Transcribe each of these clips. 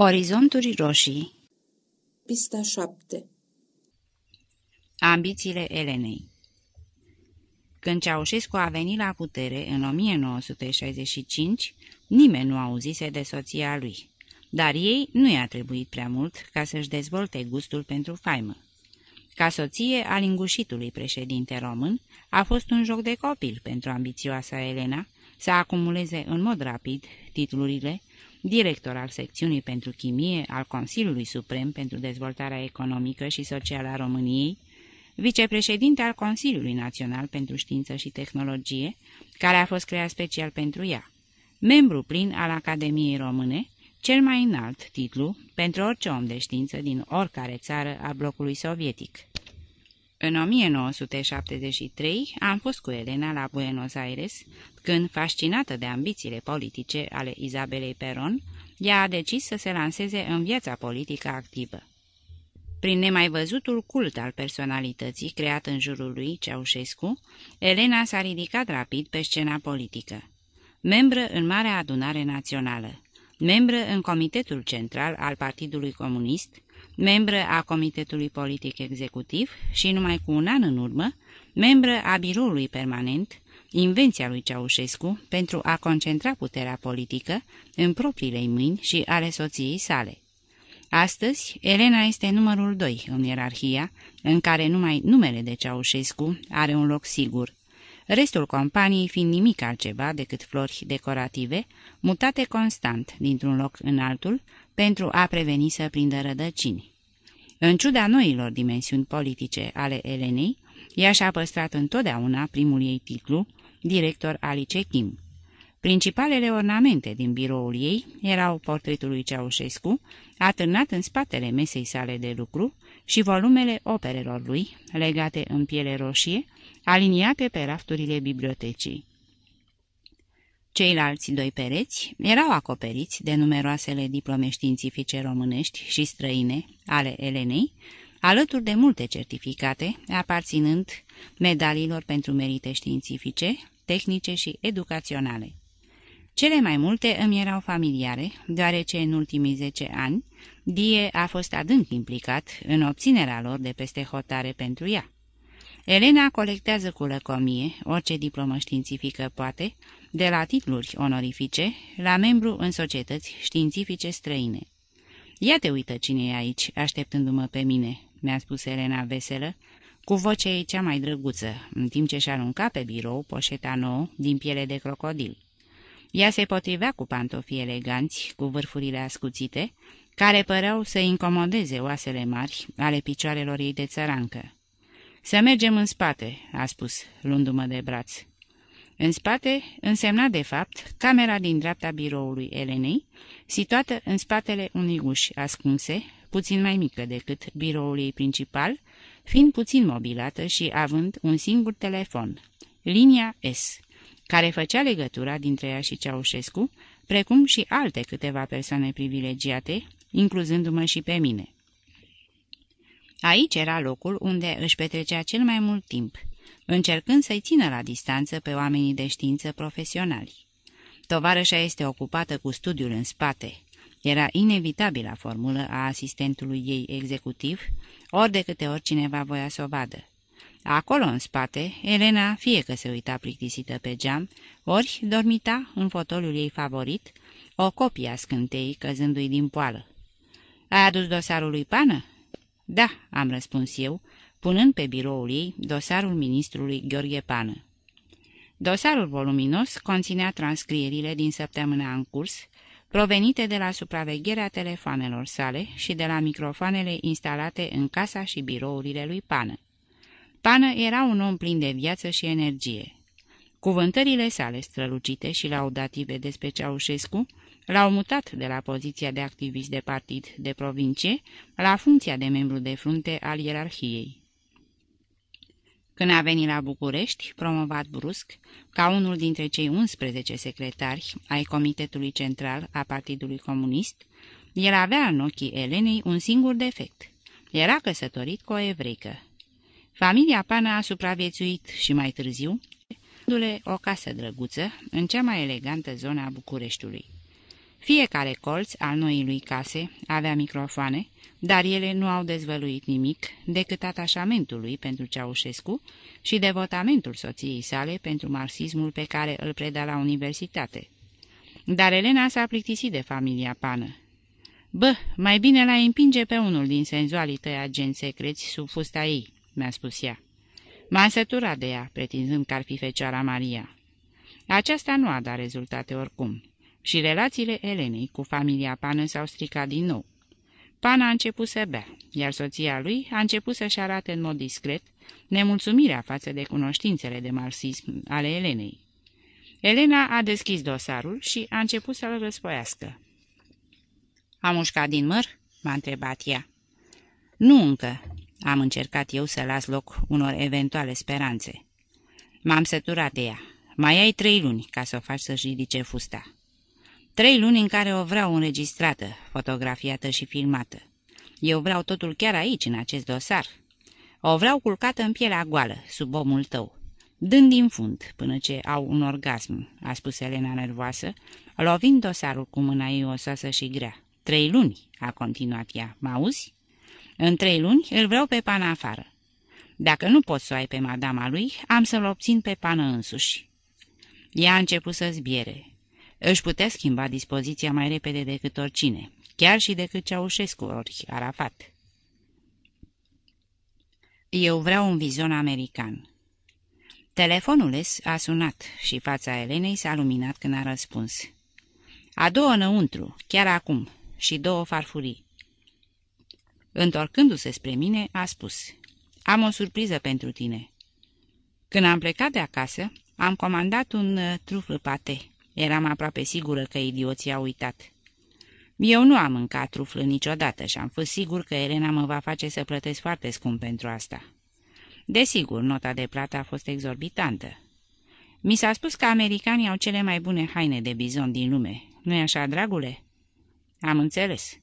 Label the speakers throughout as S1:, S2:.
S1: Orizonturi roșii.
S2: Pista 7
S1: Ambițiile Elenei. Când Ceaușescu a venit la putere în 1965, nimeni nu auzise de soția lui, dar ei nu i-a trebuit prea mult ca să-și dezvolte gustul pentru faimă. Ca soție a lingușitului președinte român, a fost un joc de copil pentru ambițioasa Elena să acumuleze în mod rapid titlurile director al secțiunii pentru chimie al Consiliului Suprem pentru Dezvoltarea Economică și Socială a României, vicepreședinte al Consiliului Național pentru Știință și Tehnologie, care a fost creat special pentru ea, membru plin al Academiei Române, cel mai înalt titlu pentru orice om de știință din oricare țară a blocului sovietic. În 1973 am fost cu Elena la Buenos Aires, când, fascinată de ambițiile politice ale Izabelei Peron, ea a decis să se lanseze în viața politică activă. Prin nemai văzutul cult al personalității creat în jurul lui Ceaușescu, Elena s-a ridicat rapid pe scena politică. Membră în Marea Adunare Națională, membră în Comitetul Central al Partidului Comunist, membră a Comitetului Politic Executiv și, numai cu un an în urmă, membră a Biroului Permanent, invenția lui Ceaușescu pentru a concentra puterea politică în propriile mâini și ale soției sale. Astăzi, Elena este numărul 2 în ierarhia, în care numai numele de Ceaușescu are un loc sigur, restul companiei fiind nimic altceva decât flori decorative, mutate constant dintr-un loc în altul, pentru a preveni să prindă rădăcini. În ciuda noilor dimensiuni politice ale Elenei, ea și-a păstrat întotdeauna primul ei titlu, director al Kim. Principalele ornamente din biroul ei erau portretul lui Ceaușescu, atârnat în spatele mesei sale de lucru, și volumele operelor lui, legate în piele roșie, aliniate pe rafturile bibliotecii. Ceilalți doi pereți erau acoperiți de numeroasele diplome științifice românești și străine ale Elenei, alături de multe certificate aparținând medaliilor pentru merite științifice, tehnice și educaționale. Cele mai multe îmi erau familiare, deoarece în ultimii zece ani Die a fost adânc implicat în obținerea lor de peste hotare pentru ea. Elena colectează cu lăcomie orice diplomă științifică poate, de la titluri onorifice la membru în societăți științifice străine. Ia te uită cine e aici, așteptându-mă pe mine," mi-a spus Elena veselă, cu vocea ei cea mai drăguță, în timp ce și arunca pe birou poșeta nouă din piele de crocodil. Ea se potrivea cu pantofii eleganți, cu vârfurile ascuțite, care păreau să incomodeze oasele mari ale picioarelor ei de țărancă. Să mergem în spate," a spus, luându-mă de braț. În spate însemna de fapt camera din dreapta biroului Elenei, situată în spatele unui uși ascunse, puțin mai mică decât biroul ei principal, fiind puțin mobilată și având un singur telefon, linia S, care făcea legătura dintre ea și Ceaușescu, precum și alte câteva persoane privilegiate, incluzându-mă și pe mine. Aici era locul unde își petrecea cel mai mult timp, încercând să-i țină la distanță pe oamenii de știință profesionali. Tovarășa este ocupată cu studiul în spate. Era inevitabilă formulă a asistentului ei executiv, ori de câte ori cineva voia să o vadă. Acolo, în spate, Elena fie că se uita plictisită pe geam, ori dormita în fotoliul ei favorit, o copie a scânteii căzându-i din poală. Ai adus dosarul lui Pană?" Da," am răspuns eu, punând pe biroul ei dosarul ministrului Gheorghe Pană. Dosarul voluminos conținea transcrierile din săptămâna în curs, provenite de la supravegherea telefoanelor sale și de la microfoanele instalate în casa și birourile lui Pană. Pană era un om plin de viață și energie. Cuvântările sale strălucite și laudative despre Ceaușescu L-au mutat de la poziția de activist de partid de provincie la funcția de membru de frunte al ierarhiei. Când a venit la București, promovat brusc, ca unul dintre cei 11 secretari ai Comitetului Central a Partidului Comunist, el avea în ochii Elenei un singur defect. Era căsătorit cu o evreică. Familia Pana a supraviețuit și mai târziu, o casă drăguță în cea mai elegantă zonă a Bucureștiului. Fiecare colț al noii lui case avea microfoane, dar ele nu au dezvăluit nimic decât atașamentul lui pentru Ceaușescu și devotamentul soției sale pentru marxismul pe care îl preda la universitate. Dar Elena s-a plictisit de familia pană. Bă, mai bine l-ai împinge pe unul din senzualii tăi agenți secreți sub fusta ei," mi-a spus ea. M-a săturat de ea, pretinzând că ar fi Fecioara Maria. Aceasta nu a dat rezultate oricum și relațiile Elenei cu familia Pană s-au stricat din nou. Pana a început să bea, iar soția lui a început să-și arate în mod discret nemulțumirea față de cunoștințele de marxism ale Elenei. Elena a deschis dosarul și a început să-l răspoiască. A mușcat din măr?" m-a întrebat ea. Nu încă. Am încercat eu să las loc unor eventuale speranțe. M-am săturat de ea. Mai ai trei luni ca să o faci să-și ridice fusta. Trei luni în care o vreau înregistrată, fotografiată și filmată. Eu vreau totul chiar aici, în acest dosar. O vreau culcată în pielea goală, sub omul tău, dând din fund până ce au un orgasm, a spus Elena nervoasă, lovind dosarul cu mâna ei osoasă și grea. Trei luni, a continuat ea, mă auzi? În trei luni îl vreau pe pană afară. Dacă nu pot să o ai pe madama lui, am să-l obțin pe pană însuși. Ea a început să zbiere. Își putea schimba dispoziția mai repede decât oricine, chiar și decât Ceaușescu ori Arafat. Eu vreau un vizon american. Telefonul S a sunat și fața Elenei s-a luminat când a răspuns. A doua înăuntru, chiar acum, și două farfurii. Întorcându-se spre mine, a spus, Am o surpriză pentru tine." Când am plecat de acasă, am comandat un uh, trufl pate. Eram aproape sigură că idioții au uitat. Eu nu am mâncat truflă niciodată și am fost sigur că Elena mă va face să plătesc foarte scump pentru asta. Desigur, nota de plată a fost exorbitantă. Mi s-a spus că americanii au cele mai bune haine de bizon din lume. Nu-i așa, dragule?" Am înțeles."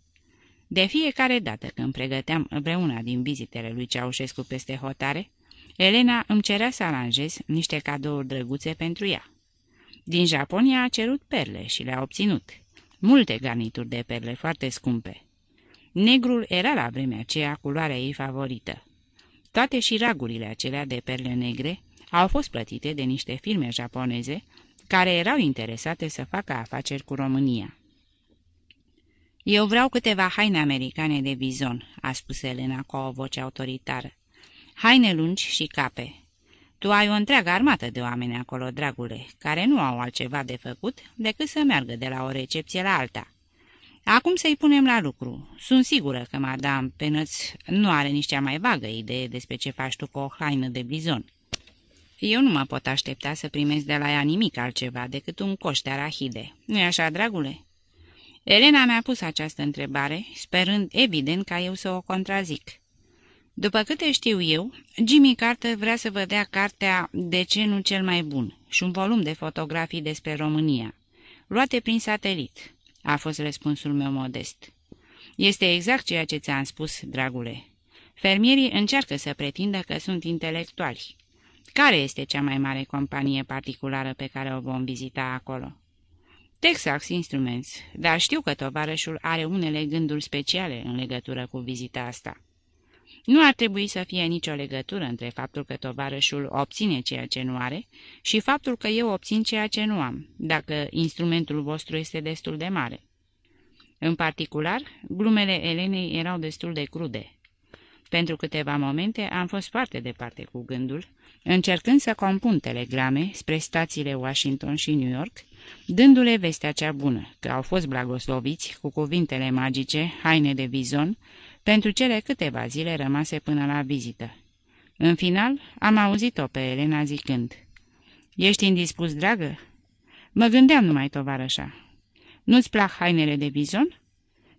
S1: De fiecare dată când pregăteam vreuna din vizitele lui Ceaușescu peste hotare, Elena îmi cerea să aranjez niște cadouri drăguțe pentru ea. Din Japonia a cerut perle și le-a obținut. Multe garnituri de perle foarte scumpe. Negrul era la vremea aceea culoarea ei favorită. Toate șiragurile acelea de perle negre au fost plătite de niște firme japoneze care erau interesate să facă afaceri cu România. Eu vreau câteva haine americane de bizon," a spus Elena cu o voce autoritară. Haine lungi și cape. Tu ai o întreagă armată de oameni acolo, dragule, care nu au altceva de făcut decât să meargă de la o recepție la alta. Acum să-i punem la lucru. Sunt sigură că madame Penăț nu are nici cea mai vagă idee despre ce faci tu cu o haină de bizon. Eu nu mă pot aștepta să primesc de la ea nimic altceva decât un coș de arahide. Nu-i așa, dragule?" Elena mi-a pus această întrebare, sperând evident ca eu să o contrazic. După câte știu eu, Jimmy Carter vrea să vă dea cartea De ce nu cel mai bun și un volum de fotografii despre România, luate prin satelit, a fost răspunsul meu modest. Este exact ceea ce ți-am spus, dragule. Fermierii încearcă să pretindă că sunt intelectuali. Care este cea mai mare companie particulară pe care o vom vizita acolo? Texas Instruments, dar știu că tovarășul are unele gânduri speciale în legătură cu vizita asta. Nu ar trebui să fie nicio legătură între faptul că tovarășul obține ceea ce nu are și faptul că eu obțin ceea ce nu am, dacă instrumentul vostru este destul de mare. În particular, glumele Elenei erau destul de crude. Pentru câteva momente am fost foarte departe cu gândul, încercând să compun telegrame spre stațiile Washington și New York, dându-le vestea cea bună, că au fost blagosloviți cu cuvintele magice, haine de vizon, pentru cele câteva zile rămase până la vizită. În final, am auzit-o pe Elena zicând, Ești indispus, dragă?" Mă gândeam numai, tovarășa. Nu-ți plac hainele de vizon?"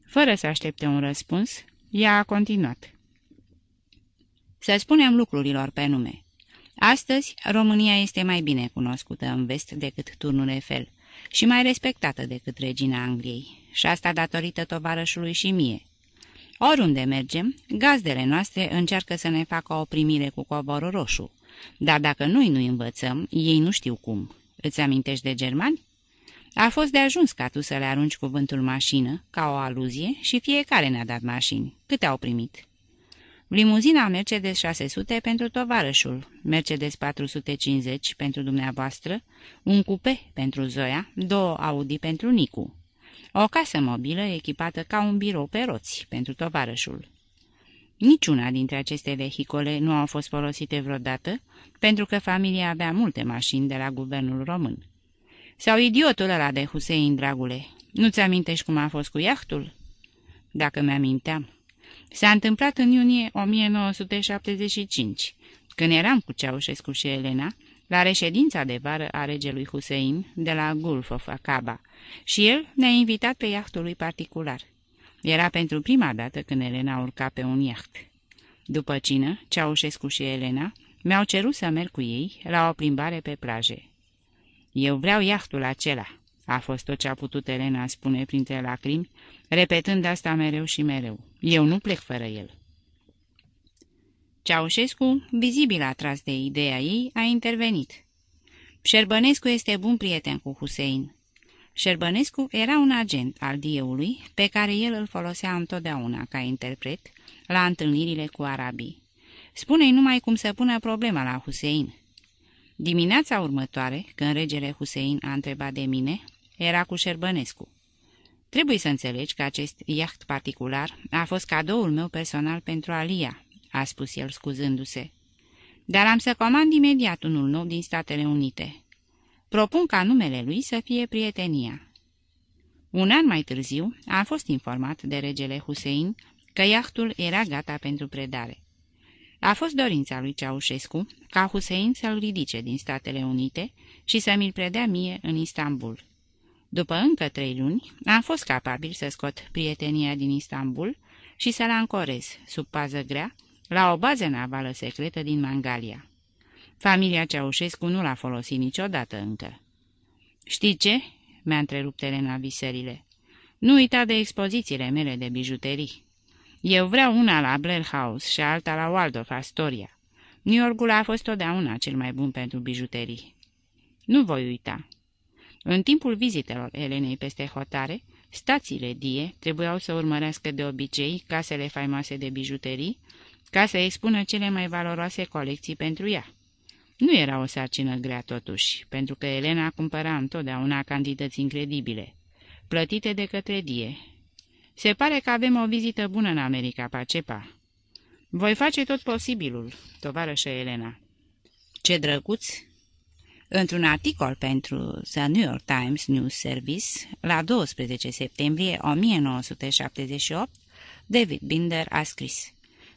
S1: Fără să aștepte un răspuns, ea a continuat. Să spunem lucrurilor pe nume. Astăzi, România este mai bine cunoscută în vest decât turnul Eiffel și mai respectată decât regina Angliei, și asta datorită tovarășului și mie. Oriunde mergem, gazdele noastre încearcă să ne facă o primire cu covorul roșu, dar dacă noi nu învățăm, ei nu știu cum. Îți amintești de germani? A fost de ajuns ca tu să le arunci cuvântul mașină, ca o aluzie, și fiecare ne-a dat mașini. Câte au primit? Limuzina Mercedes 600 pentru tovarășul, Mercedes 450 pentru dumneavoastră, un cupe pentru Zoia, două Audi pentru Nicu. O casă mobilă echipată ca un birou pe roți pentru tovarășul. Niciuna dintre aceste vehicole nu au fost folosite vreodată, pentru că familia avea multe mașini de la guvernul român. Sau idiotul ăla de Husein, dragule, nu-ți amintești cum a fost cu iahtul? Dacă mi-aminteam. S-a întâmplat în iunie 1975, când eram cu Ceaușescu și Elena, la reședința de vară a regelui Hussein de la Gulf of Aqaba și el ne-a invitat pe iahtul lui particular. Era pentru prima dată când Elena urca pe un iaht. După cină, Ceaușescu și Elena mi-au cerut să merg cu ei la o plimbare pe plaje. Eu vreau iahtul acela, a fost tot ce a putut Elena spune printre lacrimi, repetând asta mereu și mereu. Eu nu plec fără el. Ceaușescu, vizibil atras de ideea ei, a intervenit. Șerbănescu este bun prieten cu Husein. Șerbănescu era un agent al dieului pe care el îl folosea întotdeauna ca interpret la întâlnirile cu arabii. Spune-i numai cum să pună problema la Husein. Dimineața următoare, când regele Husein a întrebat de mine, era cu Șerbănescu. Trebuie să înțelegi că acest iaht particular a fost cadoul meu personal pentru Alia, a spus el scuzându-se. Dar am să comand imediat unul nou din Statele Unite. Propun ca numele lui să fie prietenia. Un an mai târziu a fost informat de regele Hussein că iahtul era gata pentru predare. A fost dorința lui Ceaușescu ca Hussein să-l ridice din Statele Unite și să mi-l predea mie în Istanbul. După încă trei luni, am fost capabil să scot prietenia din Istanbul și să-l ancorez, sub pază grea, la o bază navală secretă din Mangalia. Familia Ceaușescu nu l-a folosit niciodată încă. Știi ce?" mi-a întrerupt Elena visările. Nu uita de expozițiile mele de bijuterii. Eu vreau una la Blair House și alta la Waldorf Astoria. New Yorkul a fost totdeauna cel mai bun pentru bijuterii. Nu voi uita. În timpul vizitelor Elenei peste hotare, stațiile die trebuiau să urmărească de obicei casele faimoase de bijuterii, ca să expună cele mai valoroase colecții pentru ea. Nu era o sarcină grea totuși, pentru că Elena cumpăra întotdeauna cantități incredibile, plătite de către Die. Se pare că avem o vizită bună în America, Pacepa. Voi face tot posibilul, tovarășă Elena. Ce drăguț! Într-un articol pentru The New York Times News Service, la 12 septembrie 1978, David Binder a scris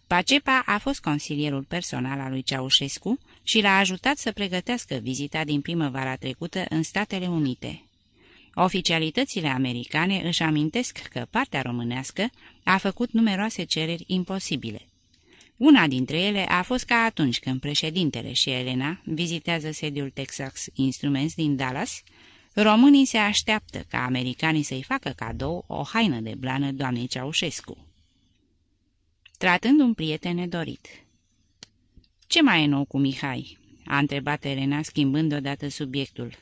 S1: Pacepa a fost consilierul personal al lui Ceaușescu și l-a ajutat să pregătească vizita din primăvara trecută în Statele Unite. Oficialitățile americane își amintesc că partea românească a făcut numeroase cereri imposibile. Una dintre ele a fost ca atunci când președintele și Elena vizitează sediul Texas Instruments din Dallas, românii se așteaptă ca americanii să-i facă cadou o haină de blană doamnei Ceaușescu. Tratând un prieten nedorit Ce mai e nou cu Mihai?" a întrebat Elena schimbând odată subiectul.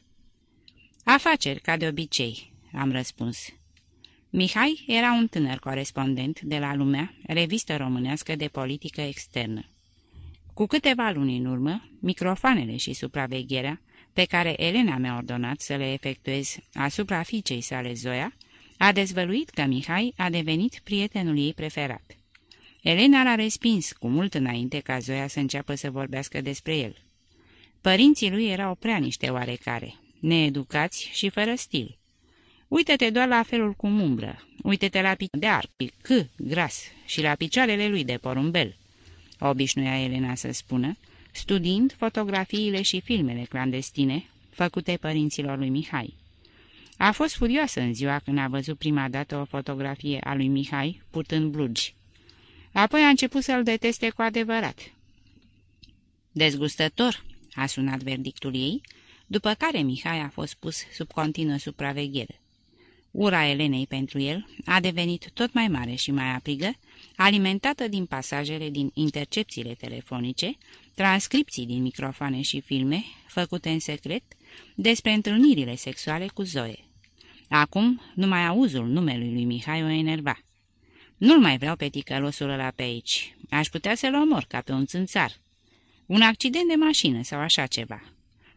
S1: Afaceri, ca de obicei," am răspuns. Mihai era un tânăr corespondent de la Lumea, revistă românească de politică externă. Cu câteva luni în urmă, microfoanele și supravegherea, pe care Elena mi-a ordonat să le efectuez asupra fiicei sale Zoia, a dezvăluit că Mihai a devenit prietenul ei preferat. Elena l-a respins cu mult înainte ca Zoia să înceapă să vorbească despre el. Părinții lui erau prea niște oarecare, needucați și fără stil. Uită-te doar la felul cum umbră, uită-te la picioare de arc, c, gras, și la picioarele lui de porumbel, obișnuia Elena să spună, studiind fotografiile și filmele clandestine făcute părinților lui Mihai. A fost furioasă în ziua când a văzut prima dată o fotografie a lui Mihai purtând blugi. Apoi a început să-l deteste cu adevărat. Dezgustător, a sunat verdictul ei, după care Mihai a fost pus sub continuă supraveghere. Ura Elenei pentru el a devenit tot mai mare și mai aprigă, alimentată din pasajele din intercepțiile telefonice, transcripții din microfoane și filme, făcute în secret, despre întâlnirile sexuale cu Zoe. Acum, numai auzul numelui lui Mihai o enerva. Nu-l mai vreau pe ticălosul ăla pe aici. Aș putea să-l omor ca pe un țânțar. Un accident de mașină sau așa ceva.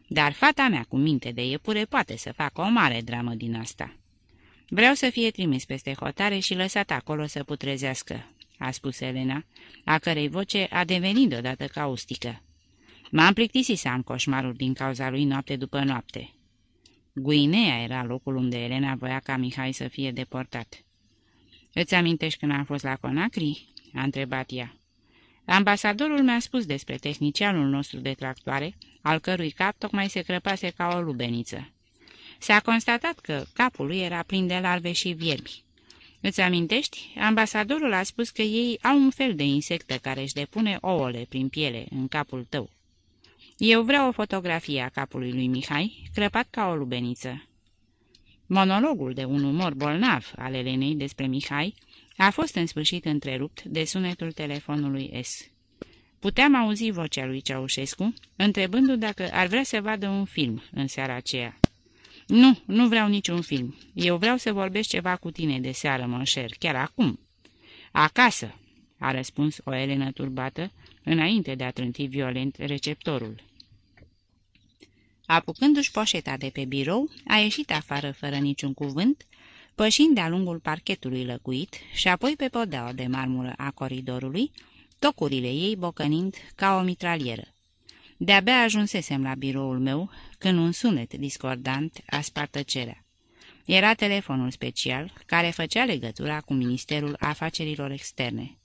S1: Dar fata mea cu minte de iepure poate să facă o mare dramă din asta. Vreau să fie trimis peste hotare și lăsat acolo să putrezească, a spus Elena, a cărei voce a devenit deodată caustică. M-am plictisit să am coșmaruri din cauza lui noapte după noapte. Guinea era locul unde Elena voia ca Mihai să fie deportat. Îți amintești când am fost la Conacri?" a întrebat ea. Ambasadorul mi-a spus despre tehnicianul nostru de tractoare, al cărui cap tocmai se crăpase ca o lubeniță. S-a constatat că capul lui era plin de larve și viermi. Îți amintești? Ambasadorul a spus că ei au un fel de insectă care își depune ouăle prin piele în capul tău. Eu vreau o fotografie a capului lui Mihai, crăpat ca o lubeniță. Monologul de un umor bolnav al Elenei despre Mihai a fost în sfârșit întrerupt de sunetul telefonului S. Puteam auzi vocea lui Ceaușescu, întrebându dacă ar vrea să vadă un film în seara aceea. Nu, nu vreau niciun film. Eu vreau să vorbesc ceva cu tine de seară, mășer, chiar acum." Acasă," a răspuns o Elenă turbată, înainte de a trânti violent receptorul. Apucându-și poșeta de pe birou, a ieșit afară fără niciun cuvânt, pășind de-a lungul parchetului lăcuit și apoi pe podeaua de marmură a coridorului, tocurile ei bocănind ca o mitralieră. De-abia ajunsesem la biroul meu când un sunet discordant a spart tăcerea. Era telefonul special care făcea legătura cu Ministerul Afacerilor Externe.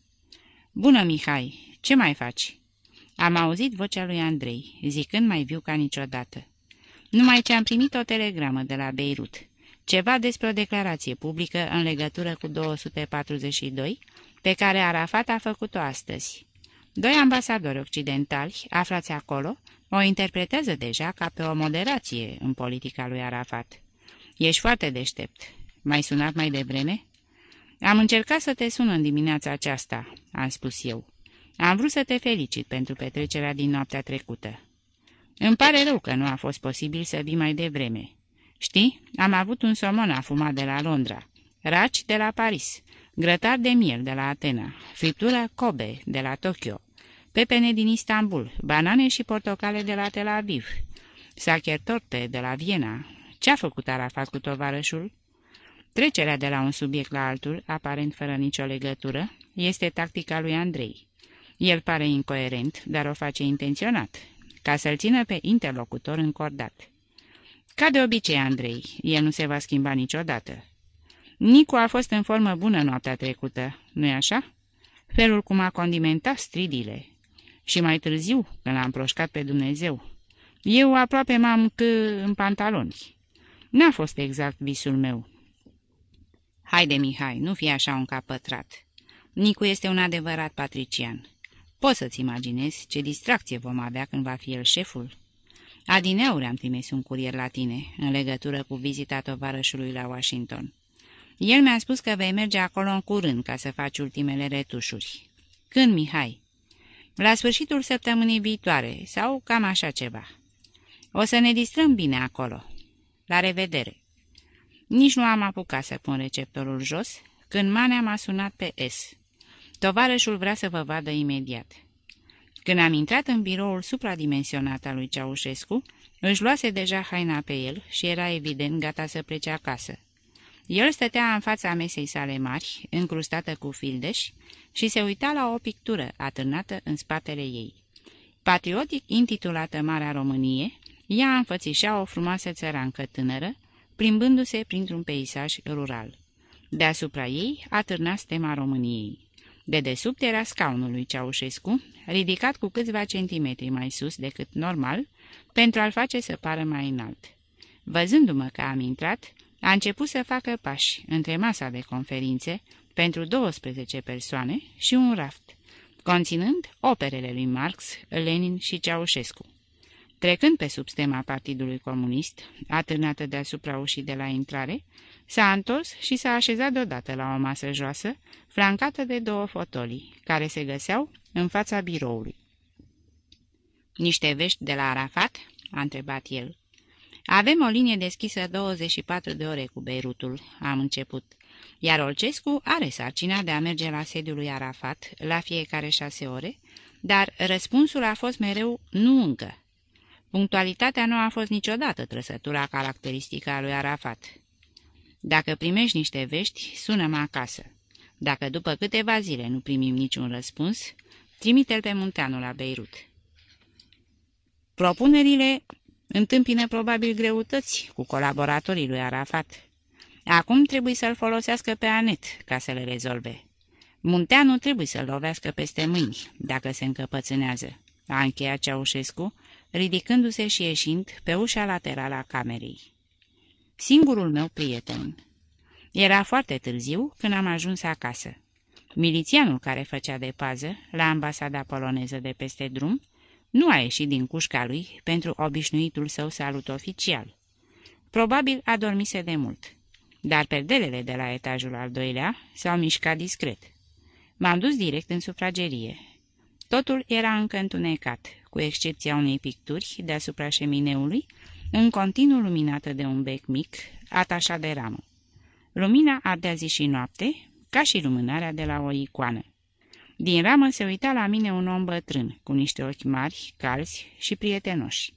S1: Bună, Mihai! Ce mai faci?" Am auzit vocea lui Andrei, zicând mai viu ca niciodată. Numai ce am primit o telegramă de la Beirut. Ceva despre o declarație publică în legătură cu 242, pe care Arafat a făcut-o astăzi. Doi ambasadori occidentali, aflați acolo, o interpretează deja ca pe o moderație în politica lui Arafat. Ești foarte deștept. Mai sunat mai devreme? Am încercat să te sun în dimineața aceasta, am spus eu. Am vrut să te felicit pentru petrecerea din noaptea trecută. Îmi pare rău că nu a fost posibil să vii mai devreme. Știi, am avut un somon afumat de la Londra, raci de la Paris, grătar de miel de la Atena, friptură Kobe de la Tokyo, pepene din Istanbul, banane și portocale de la Tel Aviv, sacher torte de la Viena. Ce-a făcut Arafat cu tovarășul? Trecerea de la un subiect la altul, aparent fără nicio legătură, este tactica lui Andrei. El pare incoerent, dar o face intenționat, ca să-l țină pe interlocutor încordat. Ca de obicei, Andrei, el nu se va schimba niciodată. Nicu a fost în formă bună noaptea trecută, nu-i așa? Felul cum a condimentat stridile. Și mai târziu, când l-am proșcat pe Dumnezeu. Eu aproape m-am că în pantaloni. N-a fost exact visul meu. Haide, Mihai, nu fi așa un cap pătrat. Nicu este un adevărat patrician. Poți să-ți imaginezi ce distracție vom avea când va fi el șeful? Adineauri am trimis un curier la tine, în legătură cu vizita tovarășului la Washington. El mi-a spus că vei merge acolo în curând ca să faci ultimele retușuri. Când, Mihai? La sfârșitul săptămânii viitoare, sau cam așa ceva. O să ne distrăm bine acolo. La revedere! Nici nu am apucat să pun receptorul jos, când Manea m-a sunat pe S. Tovarășul vrea să vă vadă imediat. Când am intrat în biroul supradimensionat al lui Ceaușescu, își luase deja haina pe el și era evident gata să plece acasă. El stătea în fața mesei sale mari, încrustată cu fildeș, și se uita la o pictură atârnată în spatele ei. Patriotic intitulată Marea Românie, ea înfățișa o frumoasă țărancă tânără, plimbându-se printr-un peisaj rural. Deasupra ei atârna stema României. De desubt era scaunul lui Ceaușescu, ridicat cu câțiva centimetri mai sus decât normal, pentru a-l face să pară mai înalt. Văzându-mă că am intrat, a început să facă pași între masa de conferințe pentru 12 persoane și un raft, conținând operele lui Marx, Lenin și Ceaușescu. Trecând pe sub stema Partidului Comunist, atârnată deasupra ușii de la intrare, s-a întors și s-a așezat deodată la o masă joasă, flancată de două fotolii, care se găseau în fața biroului. Niște vești de la Arafat?" a întrebat el. Avem o linie deschisă 24 de ore cu Beirutul, am început, iar Olcescu are sarcina de a merge la sediul lui Arafat la fiecare șase ore, dar răspunsul a fost mereu nu încă. Punctualitatea nu a fost niciodată trăsătura caracteristică a lui Arafat. Dacă primești niște vești, sună-mă acasă. Dacă după câteva zile nu primim niciun răspuns, trimite-l pe Munteanu la Beirut. Propunerile întâmpină probabil greutăți cu colaboratorii lui Arafat. Acum trebuie să-l folosească pe Anet ca să le rezolve. Munteanu trebuie să-l lovească peste mâini, dacă se încăpățânează, a încheiat Ceaușescu, ridicându-se și ieșind pe ușa laterală a camerei. Singurul meu prieten. Era foarte târziu când am ajuns acasă. Milițianul care făcea de pază la ambasada poloneză de peste drum nu a ieșit din cușca lui pentru obișnuitul său salut oficial. Probabil a dormise de mult, dar perdelele de la etajul al doilea s-au mișcat discret. M-am dus direct în sufragerie. Totul era încă întunecat, cu excepția unei picturi deasupra șemineului, în continuu luminată de un bec mic, atașat de ramă. Lumina ardea zi și noapte, ca și lumânarea de la o icoană. Din ramă se uita la mine un om bătrân, cu niște ochi mari, calzi și prietenoși.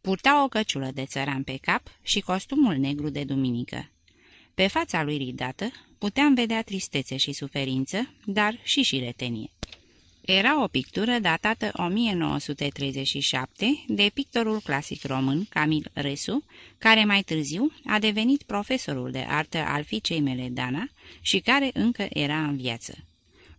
S1: Purta o căciulă de țăran pe cap și costumul negru de duminică. Pe fața lui ridată puteam vedea tristețe și suferință, dar și șiretenie. Era o pictură datată 1937 de pictorul clasic român Camil Resu, care mai târziu a devenit profesorul de artă al fiicei mele Dana și care încă era în viață.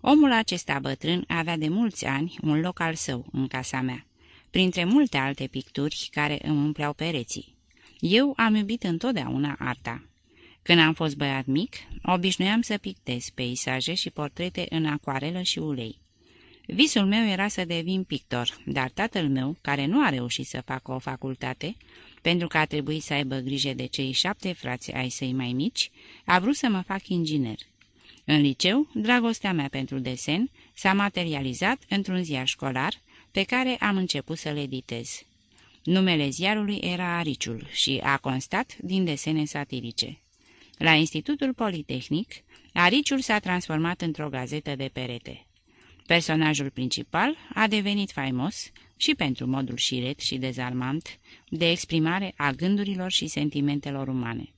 S1: Omul acesta bătrân avea de mulți ani un loc al său în casa mea, printre multe alte picturi care îmi umpleau pereții. Eu am iubit întotdeauna arta. Când am fost băiat mic, obișnuiam să pictez peisaje și portrete în acoarelă și ulei. Visul meu era să devin pictor, dar tatăl meu, care nu a reușit să facă o facultate, pentru că a trebuit să aibă grijă de cei șapte frați ai săi mai mici, a vrut să mă fac inginer. În liceu, dragostea mea pentru desen s-a materializat într-un ziar școlar pe care am început să-l editez. Numele ziarului era Ariciul și a constat din desene satirice. La Institutul Politehnic, Ariciul s-a transformat într-o gazetă de perete. Personajul principal a devenit faimos și pentru modul șiret și dezarmant de exprimare a gândurilor și sentimentelor umane.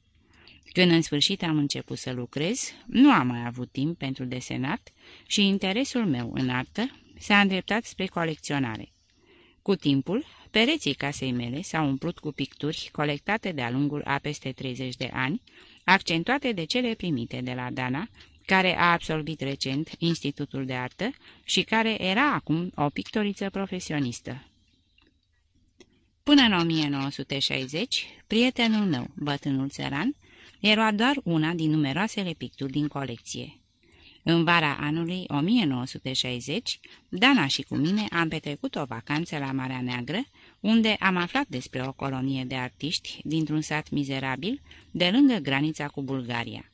S1: Când în sfârșit am început să lucrez, nu am mai avut timp pentru desenat și interesul meu în artă s-a îndreptat spre colecționare. Cu timpul, pereții casei mele s-au umplut cu picturi colectate de-a lungul a peste 30 de ani, accentuate de cele primite de la Dana, care a absolvit recent Institutul de Artă și care era acum o pictoriță profesionistă. Până în 1960, prietenul meu, bătânul țăran, era doar una din numeroasele picturi din colecție. În vara anului 1960, Dana și cu mine am petrecut o vacanță la Marea Neagră, unde am aflat despre o colonie de artiști dintr-un sat mizerabil, de lângă granița cu Bulgaria.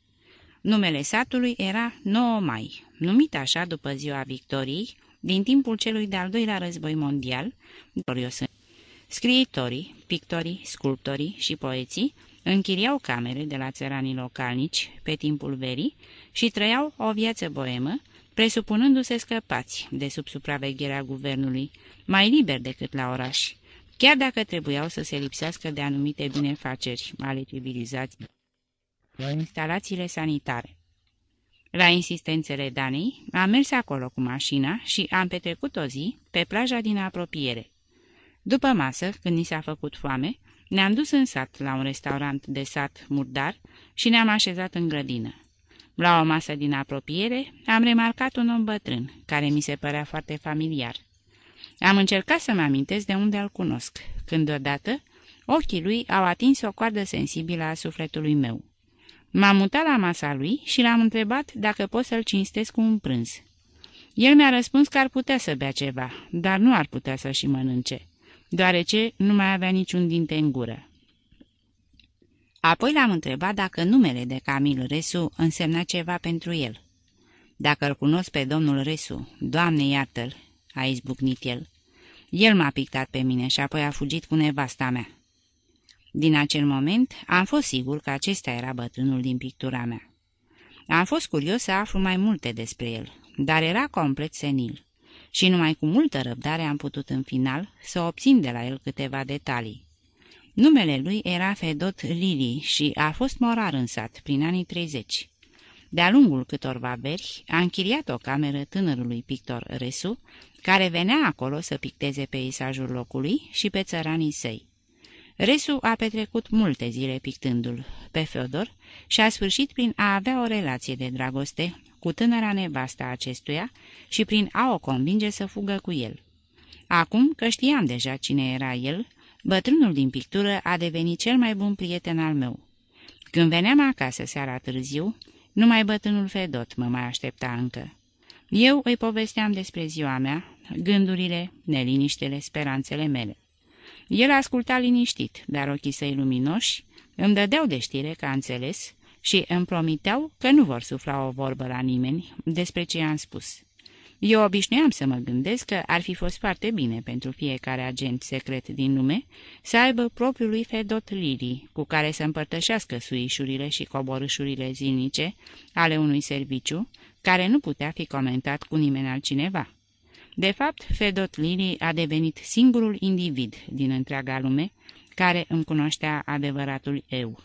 S1: Numele satului era 9 Mai, numit așa după ziua victoriei, din timpul celui de-al doilea război mondial, Scriitorii, pictorii, sculptorii și poeții închiriau camere de la țăranii localnici pe timpul verii și trăiau o viață boemă, presupunându-se scăpați de sub supravegherea guvernului, mai liber decât la oraș, chiar dacă trebuiau să se lipsească de anumite binefaceri ale civilizației. la instalațiile sanitare. La insistențele Danei, am mers acolo cu mașina și am petrecut o zi pe plaja din apropiere. După masă, când ni s-a făcut foame, ne-am dus în sat la un restaurant de sat murdar și ne-am așezat în grădină. La o masă din apropiere am remarcat un om bătrân, care mi se părea foarte familiar. Am încercat să-mi amintesc de unde îl cunosc, când deodată ochii lui au atins o coardă sensibilă a sufletului meu. M-am mutat la masa lui și l-am întrebat dacă pot să-l cinstesc cu un prânz. El mi-a răspuns că ar putea să bea ceva, dar nu ar putea să și mănânce deoarece nu mai avea niciun dinte în gură. Apoi l-am întrebat dacă numele de Camil Resu însemna ceva pentru el. Dacă îl cunosc pe domnul Resu, Doamne iartă-l, a izbucnit el. El m-a pictat pe mine și apoi a fugit cu nevasta mea. Din acel moment am fost sigur că acesta era bătrânul din pictura mea. Am fost curios să aflu mai multe despre el, dar era complet senil și numai cu multă răbdare am putut în final să obțin de la el câteva detalii. Numele lui era Fedot Lili și a fost morar în sat prin anii 30. De-a lungul câtorva veri, a închiriat o cameră tânărului pictor Resu, care venea acolo să picteze peisajul locului și pe țăranii săi. Resu a petrecut multe zile pictându-l pe Feodor și a sfârșit prin a avea o relație de dragoste cu tânăra nevasta acestuia și prin a o convinge să fugă cu el. Acum că știam deja cine era el, bătrânul din pictură a devenit cel mai bun prieten al meu. Când veneam acasă seara târziu, numai bătrânul Fedot mă mai aștepta încă. Eu îi povesteam despre ziua mea, gândurile, neliniștele, speranțele mele. El asculta liniștit, dar ochii săi luminoși îmi dădeau de știre că a înțeles și îmi promiteau că nu vor sufla o vorbă la nimeni despre ce am spus. Eu obișnuiam să mă gândesc că ar fi fost foarte bine pentru fiecare agent secret din lume să aibă propriul lui Fedot Lili, cu care să împărtășească suișurile și coborâșurile zilnice ale unui serviciu, care nu putea fi comentat cu nimeni altcineva. De fapt, Fedot Lili a devenit singurul individ din întreaga lume care îmi cunoștea adevăratul eu.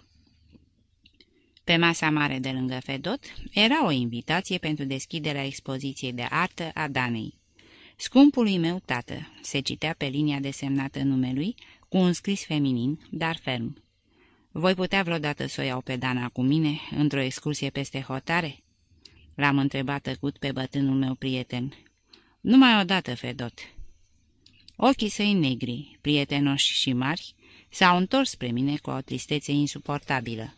S1: Pe masa mare de lângă Fedot era o invitație pentru deschiderea expoziției de artă a Danei. Scumpului meu tată se citea pe linia desemnată numelui cu un scris feminin, dar ferm. Voi putea vreodată să o iau pe Dana cu mine într-o excursie peste hotare?" L-am întrebat tăcut pe bătânul meu prieten. Numai odată, Fedot." Ochii săi negri, prietenoși și mari, s-au întors spre mine cu o tristețe insuportabilă.